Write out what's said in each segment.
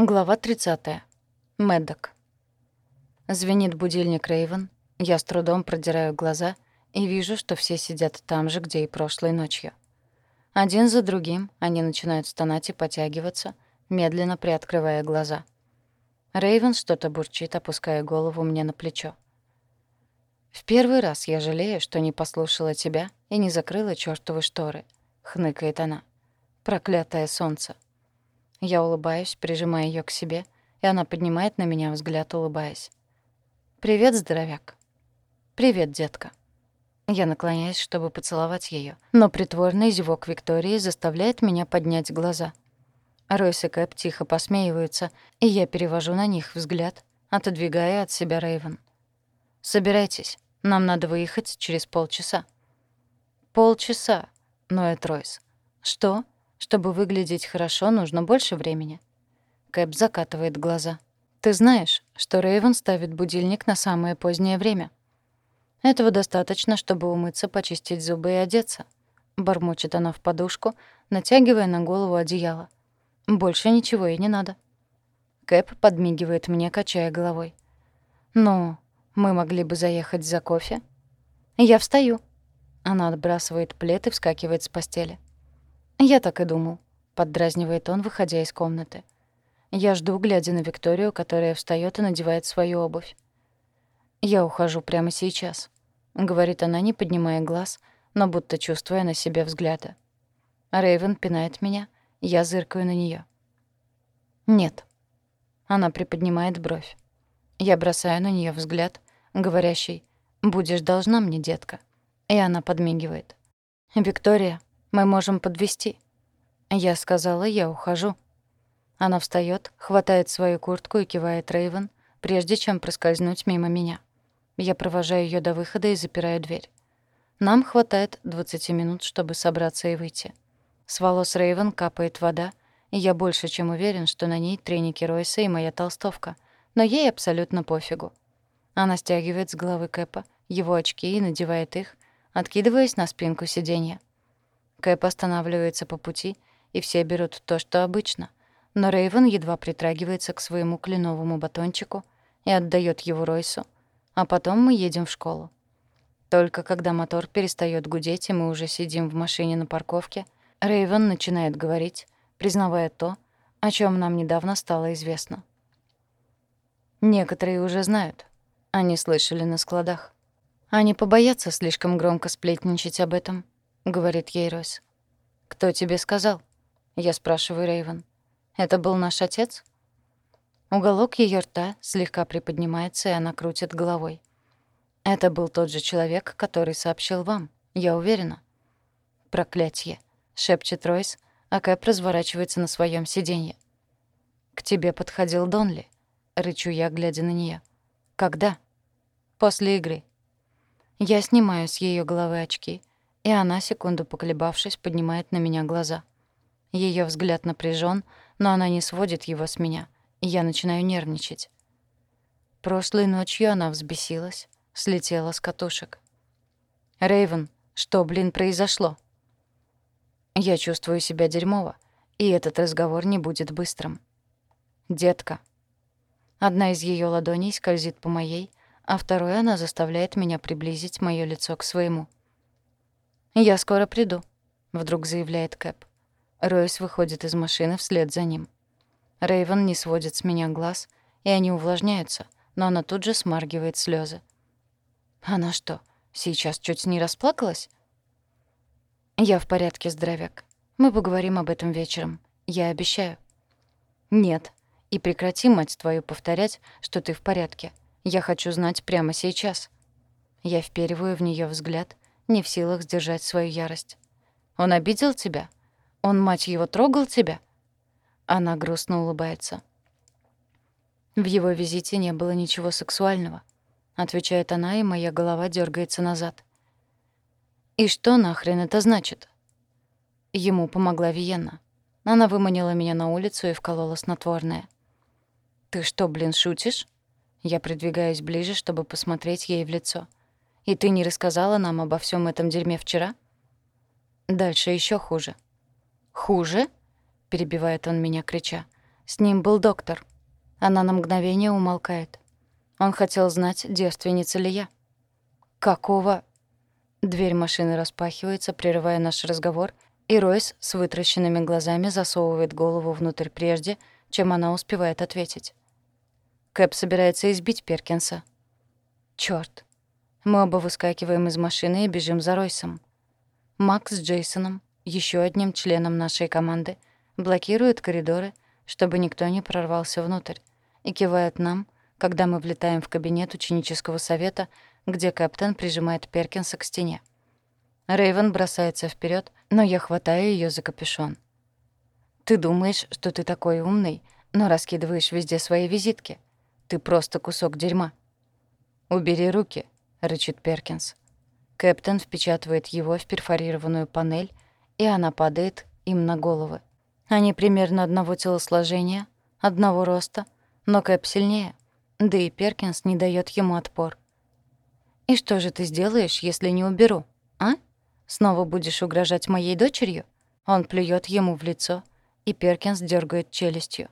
Глава 30. Мэддок. Звенит будильник Рейвен. Я с трудом продираю глаза и вижу, что все сидят там же, где и прошлой ночью. Один за другим они начинают стонать и потягиваться, медленно приоткрывая глаза. Рейвен что-то бурчит, опуская голову мне на плечо. «В первый раз я жалею, что не послушала тебя и не закрыла чёртовы шторы», — хныкает она. «Проклятое солнце». Я улыбаюсь, прижимая ее к себе, и она поднимает на меня взгляд, улыбаясь. «Привет, здоровяк». «Привет, детка». Я наклоняюсь, чтобы поцеловать ее, но притворный зевок Виктории заставляет меня поднять глаза. Ройс и Кэп тихо посмеиваются, и я перевожу на них взгляд, отодвигая от себя Рейвен. «Собирайтесь, нам надо выехать через полчаса». «Полчаса», — ноет Ройс. «Что?» Чтобы выглядеть хорошо, нужно больше времени. Кэп закатывает глаза. Ты знаешь, что Рейвен ставит будильник на самое позднее время. Этого достаточно, чтобы умыться, почистить зубы и одеться. Бормочет она в подушку, натягивая на голову одеяло. Больше ничего и не надо. Кэп подмигивает мне, качая головой. «Ну, мы могли бы заехать за кофе?» «Я встаю». Она отбрасывает плед и вскакивает с постели. «Я так и думал», — поддразнивает он, выходя из комнаты. Я жду, глядя на Викторию, которая встаёт и надевает свою обувь. «Я ухожу прямо сейчас», — говорит она, не поднимая глаз, но будто чувствуя на себе взгляды. Рэйвен пинает меня, я зыркаю на неё. «Нет». Она приподнимает бровь. Я бросаю на неё взгляд, говорящий «Будешь должна мне, детка». И она подмигивает. «Виктория, мы можем подвести. Я сказала, я ухожу. Она встаёт, хватает свою куртку и кивает Рейвен, прежде чем проскользнуть мимо меня. Я провожаю её до выхода и запираю дверь. Нам хватает 20 минут, чтобы собраться и выйти. С волос Рейвен капает вода, и я больше чем уверен, что на ней треники Ройса и моя толстовка, но ей абсолютно пофигу. Она стягивает с головы Кэпа его очки и надевает их, откидываясь на спинку сиденья. Кэп останавливается по пути, и все берут то, что обычно. Но Рейвен едва притрагивается к своему кленовому батончику и отдает его Ройсу, а потом мы едем в школу. Только когда мотор перестает гудеть, и мы уже сидим в машине на парковке, Рейвен начинает говорить, признавая то, о чем нам недавно стало известно. Некоторые уже знают. Они слышали на складах. Они побоятся слишком громко сплетничать об этом — говорит ей Ройс. «Кто тебе сказал?» Я спрашиваю Рейвен. «Это был наш отец?» Уголок ее рта слегка приподнимается, и она крутит головой. «Это был тот же человек, который сообщил вам, я уверена». «Проклятье!» — шепчет Ройс, а Кэп разворачивается на своем сиденье. «К тебе подходил Донли», — рычу я, глядя на нее. «Когда?» «После игры». Я снимаю с ее головы очки, и она, секунду поколебавшись, поднимает на меня глаза. Ее взгляд напряжен, но она не сводит его с меня, и я начинаю нервничать. Прошлой ночью она взбесилась, слетела с катушек. Рейвен, что, блин, произошло?» Я чувствую себя дерьмово, и этот разговор не будет быстрым. «Детка». Одна из ее ладоней скользит по моей, а второй она заставляет меня приблизить моё лицо к своему. «Я скоро приду», — вдруг заявляет Кэп. Ройс выходит из машины вслед за ним. Рейвен не сводит с меня глаз, и они увлажняются, но она тут же смаргивает слезы. «Она что, сейчас чуть не расплакалась?» «Я в порядке, здоровяк. Мы поговорим об этом вечером. Я обещаю». «Нет. И прекрати, мать твою, повторять, что ты в порядке. Я хочу знать прямо сейчас». Я впериваю в нее взгляд — не в силах сдержать свою ярость. «Он обидел тебя? Он, мать его, трогал тебя?» Она грустно улыбается. «В его визите не было ничего сексуального», — отвечает она, и моя голова дергается назад. «И что нахрен это значит?» Ему помогла Виенна. Она выманила меня на улицу и вколола снотворное. «Ты что, блин, шутишь?» Я придвигаюсь ближе, чтобы посмотреть ей в лицо. И ты не рассказала нам обо всем этом дерьме вчера? Дальше еще хуже. Хуже? перебивает он меня, крича. С ним был доктор. Она на мгновение умолкает. Он хотел знать, девственница ли я. «Какого?» Дверь машины распахивается, прерывая наш разговор, и Ройс с вытращенными глазами засовывает голову внутрь прежде, чем она успевает ответить. Кэп собирается избить Перкинса. Чёрт. Мы оба выскакиваем из машины и бежим за Ройсом. Макс с Джейсоном, еще одним членом нашей команды, блокируют коридоры, чтобы никто не прорвался внутрь, и кивают нам, когда мы влетаем в кабинет ученического совета, где капитан прижимает Перкинса к стене. Рейвен бросается вперед, но я хватаю ее за капюшон. «Ты думаешь, что ты такой умный, но раскидываешь везде свои визитки. Ты просто кусок дерьма». «Убери руки», — рычит Перкинс. Кэптен впечатывает его в перфорированную панель, и она падает им на головы. Они примерно одного телосложения, одного роста, но Кэп сильнее, да и Перкинс не дает ему отпор. «И что же ты сделаешь, если не уберу, а? Снова будешь угрожать моей дочерью?» Он плюет ему в лицо, и Перкинс дергает челюстью.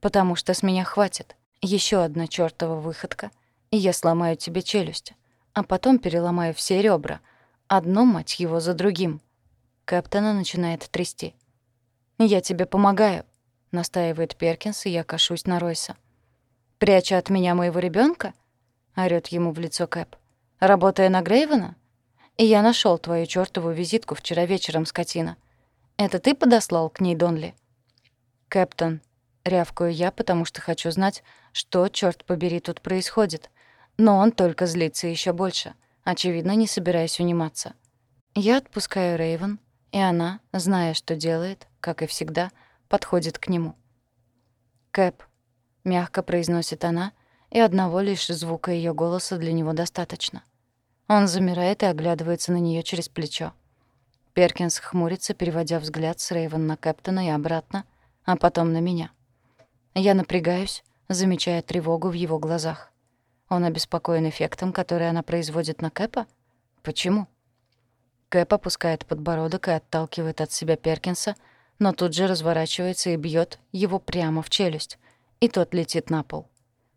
«Потому что с меня хватит. Еще одна чёртова выходка, и я сломаю тебе челюсть, а потом переломаю все ребра, одно, мать его, за другим». Кэптона начинает трясти. «Я тебе помогаю», — настаивает Перкинс, и я кашусь на Ройса. «Пряча от меня моего ребенка? орёт ему в лицо Кэп. Работая на Грейвена? И я нашел твою чёртову визитку вчера вечером, скотина. Это ты подослал к ней Донли? Кэптон, рявкаю я, потому что хочу знать, что, чёрт побери, тут происходит. Но он только злится еще больше, очевидно, не собираясь униматься. Я отпускаю Рейвен, и она, зная, что делает, как и всегда, подходит к нему. «Кэп», — мягко произносит она, и одного лишь звука ее голоса для него достаточно. Он замирает и оглядывается на нее через плечо. Перкинс хмурится, переводя взгляд с Рейвен на Кэптона и обратно, а потом на меня. Я напрягаюсь, замечая тревогу в его глазах. Он обеспокоен эффектом, который она производит на Кэпа? Почему? Кэп опускает подбородок и отталкивает от себя Перкинса, но тут же разворачивается и бьет его прямо в челюсть, и тот летит на пол.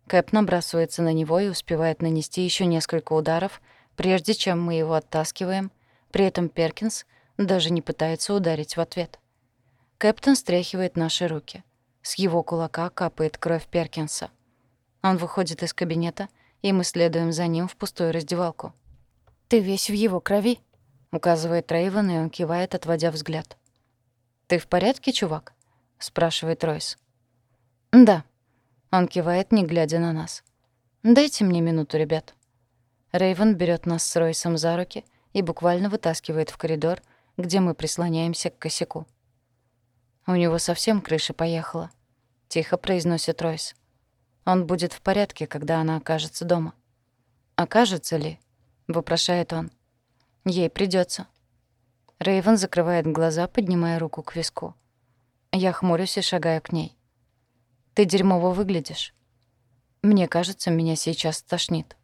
Кэп набрасывается на него и успевает нанести еще несколько ударов, прежде чем мы его оттаскиваем, при этом Перкинс даже не пытается ударить в ответ. Кэптон стряхивает наши руки. С его кулака капает кровь Перкинса. Он выходит из кабинета, и мы следуем за ним в пустую раздевалку. «Ты весь в его крови», — указывает Рейвен, и он кивает, отводя взгляд. «Ты в порядке, чувак?» — спрашивает Ройс. «Да», он кивает, не глядя на нас. «Дайте мне минуту, ребят». Рейвен берет нас с Ройсом за руки и буквально вытаскивает в коридор, где мы прислоняемся к косяку. «У него совсем крыша поехала», — тихо произносит Ройс. «Он будет в порядке, когда она окажется дома». «Окажется ли?» — вопрошает он. «Ей придется. Рейвен закрывает глаза, поднимая руку к виску. Я хмурюсь и шагаю к ней. Ты дерьмово выглядишь. Мне кажется, меня сейчас тошнит.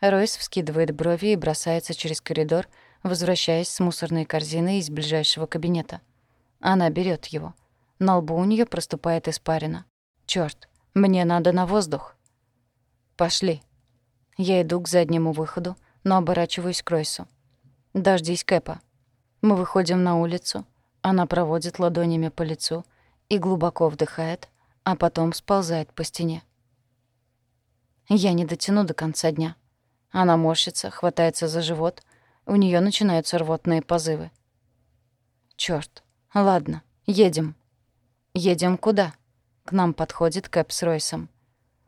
Ройс вскидывает брови и бросается через коридор, возвращаясь с мусорной корзиной из ближайшего кабинета. Она берет его. На лбу у нее проступает испарина. Черт, мне надо на воздух. Пошли. Я иду к заднему выходу, но оборачиваюсь к Ройсу. Дождись Кэпа. Мы выходим на улицу. Она проводит ладонями по лицу и глубоко вдыхает, а потом сползает по стене. Я не дотяну до конца дня. Она морщится, хватается за живот, у нее начинаются рвотные позывы. Чёрт. Ладно, едем. Едем куда? К нам подходит Кэп с Ройсом.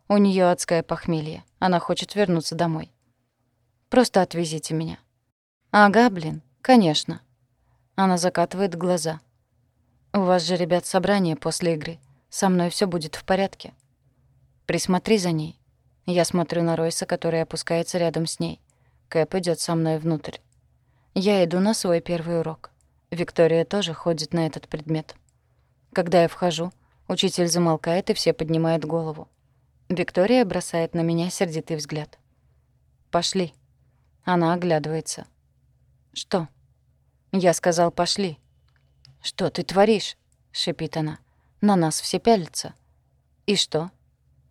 У нее адское похмелье. Она хочет вернуться домой. Просто отвезите меня. Ага, блин, конечно. Она закатывает глаза. У вас же, ребят, собрание после игры. Со мной все будет в порядке. Присмотри за ней. Я смотрю на Ройса, который опускается рядом с ней. Кэп идет со мной внутрь. Я иду на свой первый урок. Виктория тоже ходит на этот предмет. Когда я вхожу, учитель замолкает, и все поднимают голову. Виктория бросает на меня сердитый взгляд. «Пошли». Она оглядывается. «Что?» Я сказал «пошли». «Что ты творишь?» — шипит она. На нас все пялятся. И что?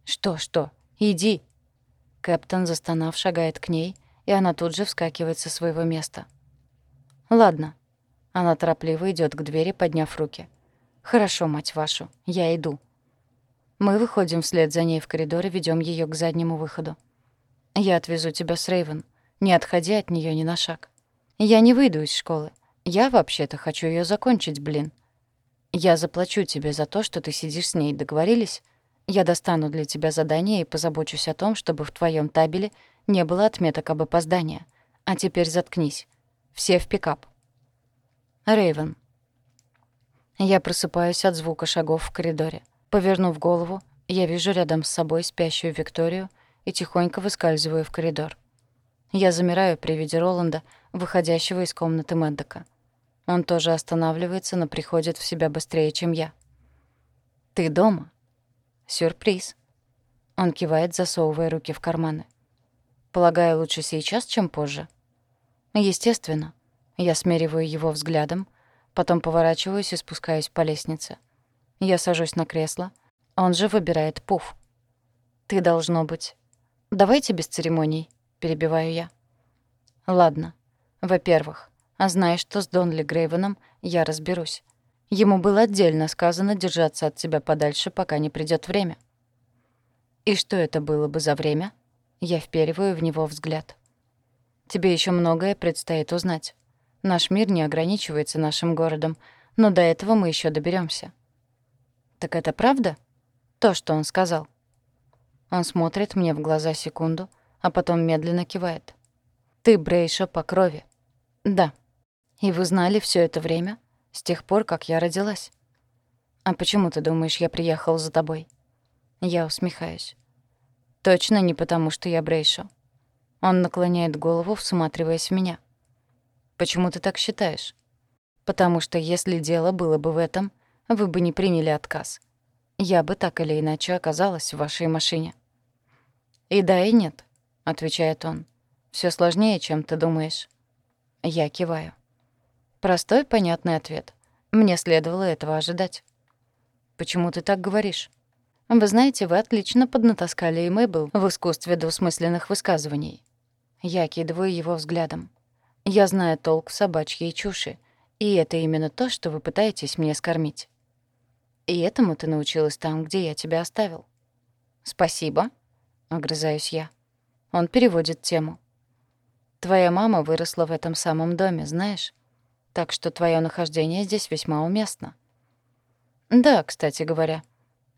Что, что? Иди. Кэптон, застонав, шагает к ней, и она тут же вскакивает со своего места. Ладно. Она торопливо идет к двери, подняв руки. Хорошо, мать вашу, я иду. Мы выходим вслед за ней в коридор и ведём её к заднему выходу. Я отвезу тебя с Рейвен. Не отходи от неё ни на шаг. Я не выйду из школы. Я вообще-то хочу её закончить, блин. Я заплачу тебе за то, что ты сидишь с ней, договорились? Я достану для тебя задание и позабочусь о том, чтобы в твоём табеле не было отметок об опоздании. А теперь заткнись. Все в пикап. Рейвен. Я просыпаюсь от звука шагов в коридоре. Повернув голову, я вижу рядом с собой спящую Викторию и тихонько выскальзываю в коридор. Я замираю при виде Роланда, выходящего из комнаты Мэддока. Он тоже останавливается, но приходит в себя быстрее, чем я. «Ты дома?» «Сюрприз». Он кивает, засовывая руки в карманы. «Полагаю, лучше сейчас, чем позже?» «Естественно». Я смериваю его взглядом, потом поворачиваюсь и спускаюсь по лестнице. Я сажусь на кресло. Он же выбирает пуф. «Ты должно быть...» «Давайте без церемоний», — перебиваю я. «Ладно. Во-первых, знаешь, что с Донли Грейвеном я разберусь. Ему было отдельно сказано держаться от тебя подальше, пока не придёт время». «И что это было бы за время?» Я впериваю в него взгляд. «Тебе ещё многое предстоит узнать. Наш мир не ограничивается нашим городом, но до этого мы ещё доберёмся. «Так это правда?» «То, что он сказал». Он смотрит мне в глаза секунду, а потом медленно кивает. «Ты Брейша по крови». «Да». «И вы знали все это время? С тех пор, как я родилась?» «А почему ты думаешь, я приехал за тобой?» Я усмехаюсь. «Точно не потому, что я Брейша». Он наклоняет голову, всматриваясь в меня. «Почему ты так считаешь?» «Потому что если дело было бы в этом, — вы бы не приняли отказ. Я бы так или иначе оказалась в вашей машине». «И да, и нет», — отвечает он. Все сложнее, чем ты думаешь». Я киваю. Простой, понятный ответ. Мне следовало этого ожидать. «Почему ты так говоришь?» «Вы знаете, вы отлично поднатаскали и Мэйбл в искусстве двусмысленных высказываний». Я кидываю его взглядом. «Я знаю толк в собачьей чуши, и это именно то, что вы пытаетесь мне скормить». И этому ты научилась там, где я тебя оставил. Спасибо, огрызаюсь я. Он переводит тему. Твоя мама выросла в этом самом доме, знаешь? Так что твое нахождение здесь весьма уместно. Да, кстати говоря.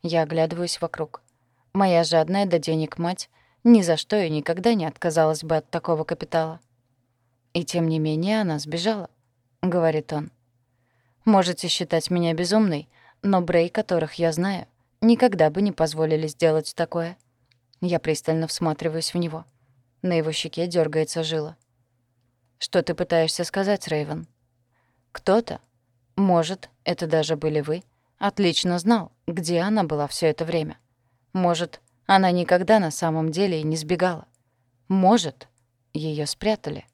Я оглядываюсь вокруг. Моя жадная до денег мать ни за что и никогда не отказалась бы от такого капитала. И тем не менее она сбежала, говорит он. Можете считать меня безумной, но Брей, которых я знаю, никогда бы не позволили сделать такое. Я пристально всматриваюсь в него. На его щеке дергается жила. «Что ты пытаешься сказать, Рейвен? Кто-то, может, это даже были вы, отлично знал, где она была все это время. Может, она никогда на самом деле и не сбегала. Может, ее спрятали».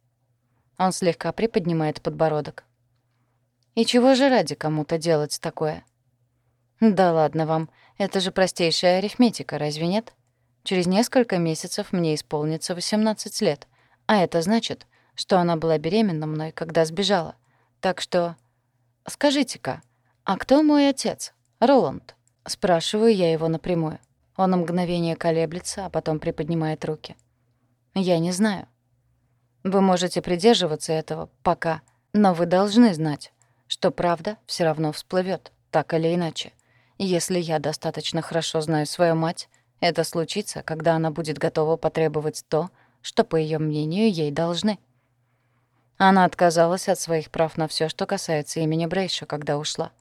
Он слегка приподнимает подбородок. «И чего же ради кому-то делать такое?» Да ладно вам, это же простейшая арифметика, разве нет? Через несколько месяцев мне исполнится 18 лет, а это значит, что она была беременна мной, когда сбежала. Так что... Скажите-ка, а кто мой отец? Роланд. Спрашиваю я его напрямую. Он на мгновение колеблется, а потом приподнимает руки. Я не знаю. Вы можете придерживаться этого пока, но вы должны знать, что правда все равно всплывет, так или иначе. Если я достаточно хорошо знаю свою мать, это случится, когда она будет готова потребовать то, что, по ее мнению, ей должны. Она отказалась от своих прав на все, что касается имени Брейша, когда ушла.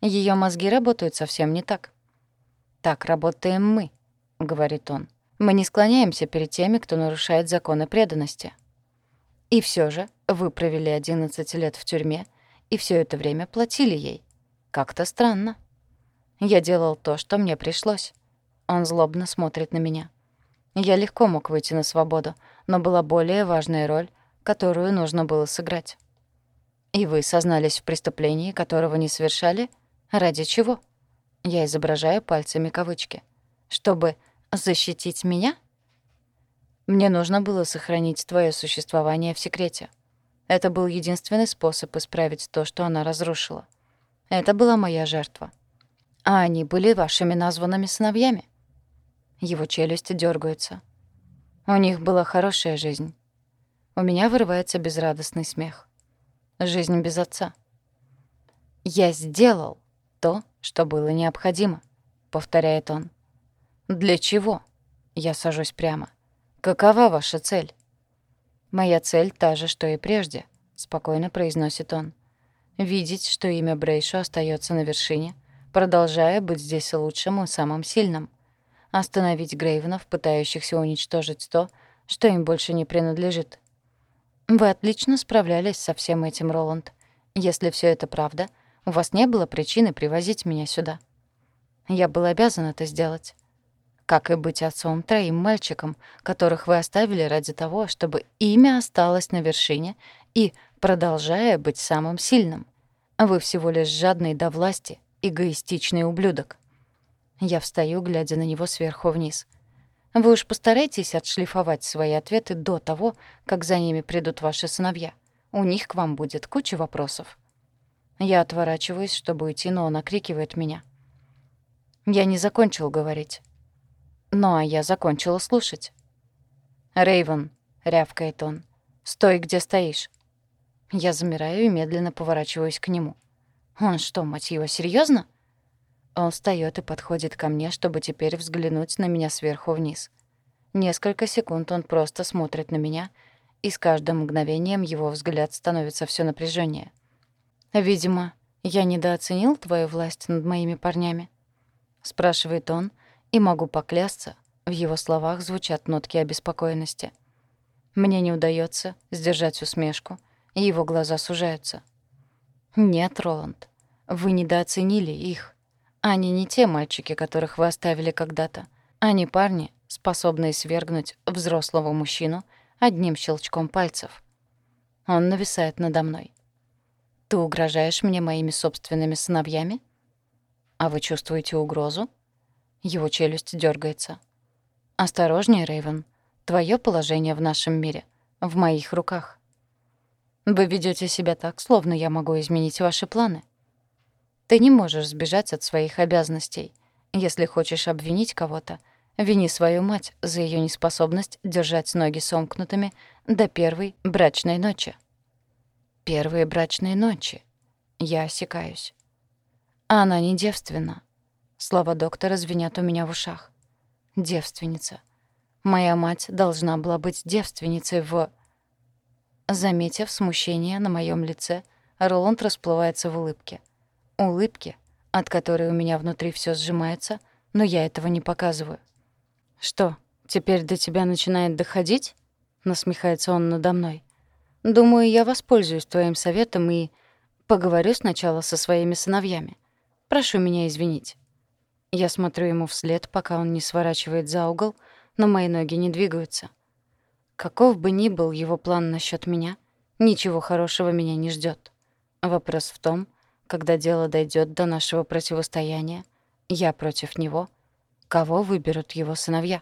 Ее мозги работают совсем не так. «Так работаем мы», — говорит он. «Мы не склоняемся перед теми, кто нарушает законы преданности». И все же вы провели 11 лет в тюрьме и все это время платили ей. Как-то странно. Я делал то, что мне пришлось. Он злобно смотрит на меня. Я легко мог выйти на свободу, но была более важная роль, которую нужно было сыграть. И вы сознались в преступлении, которого не совершали? Ради чего? Я изображаю пальцами кавычки. «Чтобы защитить меня?» Мне нужно было сохранить твое существование в секрете. Это был единственный способ исправить то, что она разрушила. Это была моя жертва. А они были вашими названными сыновьями. Его челюсти дергаются. У них была хорошая жизнь. У меня вырывается безрадостный смех. Жизнь без отца. «Я сделал то, что было необходимо», — повторяет он. «Для чего?» Я сажусь прямо. «Какова ваша цель?» «Моя цель та же, что и прежде», — спокойно произносит он. «Видеть, что имя Брейшу остается на вершине, продолжая быть здесь лучшим и самым сильным. Остановить Грейвенов, пытающихся уничтожить то, что им больше не принадлежит. Вы отлично справлялись со всем этим, Роланд. Если все это правда, у вас не было причины привозить меня сюда. Я был обязан это сделать. Как и быть отцом троим мальчикам, которых вы оставили ради того, чтобы имя осталось на вершине и, продолжая быть самым сильным. Вы всего лишь жадный до власти, эгоистичный ублюдок. Я встаю, глядя на него сверху вниз. Вы уж постарайтесь отшлифовать свои ответы до того, как за ними придут ваши сыновья. У них к вам будет куча вопросов. Я отворачиваюсь, чтобы уйти, но он окрикивает меня. Я не закончил говорить. Ну, а я закончила слушать. Рейвен, рявкает он, — «стой, где стоишь». Я замираю и медленно поворачиваюсь к нему. Он что, мать его, серьезно? Он встаёт и подходит ко мне, чтобы теперь взглянуть на меня сверху вниз. Несколько секунд он просто смотрит на меня, и с каждым мгновением его взгляд становится всё напряжённее. «Видимо, я недооценил твою власть над моими парнями?» — спрашивает он, и могу поклясться, в его словах звучат нотки обеспокоенности. Мне не удается сдержать усмешку, и его глаза сужаются. «Нет, Роланд, вы недооценили их. Они не те мальчики, которых вы оставили когда-то. Они парни, способные свергнуть взрослого мужчину одним щелчком пальцев. Он нависает надо мной. Ты угрожаешь мне моими собственными сыновьями? А вы чувствуете угрозу? Его челюсть дергается. «Осторожнее, Рейвен. Твое положение в нашем мире. В моих руках. Вы ведете себя так, словно я могу изменить ваши планы. Ты не можешь сбежать от своих обязанностей. Если хочешь обвинить кого-то, вини свою мать за ее неспособность держать ноги сомкнутыми до первой брачной ночи. Первые брачные ночи. Я осекаюсь. Она не девственна. Слова доктора звенят у меня в ушах. Девственница. Моя мать должна была быть девственницей в... Заметив смущение на моем лице, Роланд расплывается в улыбке. Улыбке, от которой у меня внутри все сжимается, но я этого не показываю. «Что, теперь до тебя начинает доходить?» — насмехается он надо мной. «Думаю, я воспользуюсь твоим советом и поговорю сначала со своими сыновьями. Прошу меня извинить». Я смотрю ему вслед, пока он не сворачивает за угол, но мои ноги не двигаются. Каков бы ни был его план насчет меня, ничего хорошего меня не ждет. Вопрос в том, когда дело дойдет до нашего противостояния, я против него, кого выберут его сыновья.